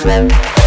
friend.